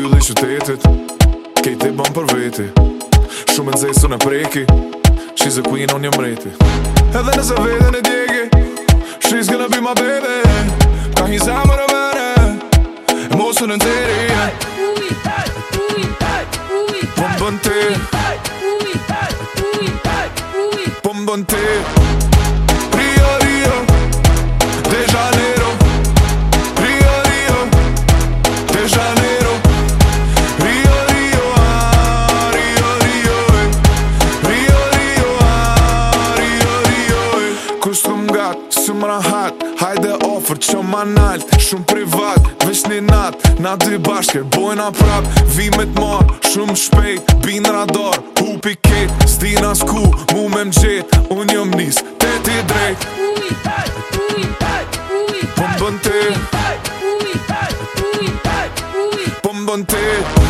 yll i qytetit Kejt e bëm për veti Shumë zesu në preki She's a queen, unë një mreti Edhe nëse vete në djegi She's gonna be my baby Ka një zamër e mene E mosu në nëteri Pëmbën po të Pëmbën po të Pëmbën të rat, së më rahat Hajde ofër që më nalt, shumë privat Vesh një nat, na dy bashkër, bojna prap Vimet mar, shumë shpejt bin radar p'i ket, s'dina s'ku, mu me më gjet Unë jëm nis, te ti drejt Po më bën te Po më bën te Po te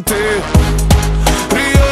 kon ti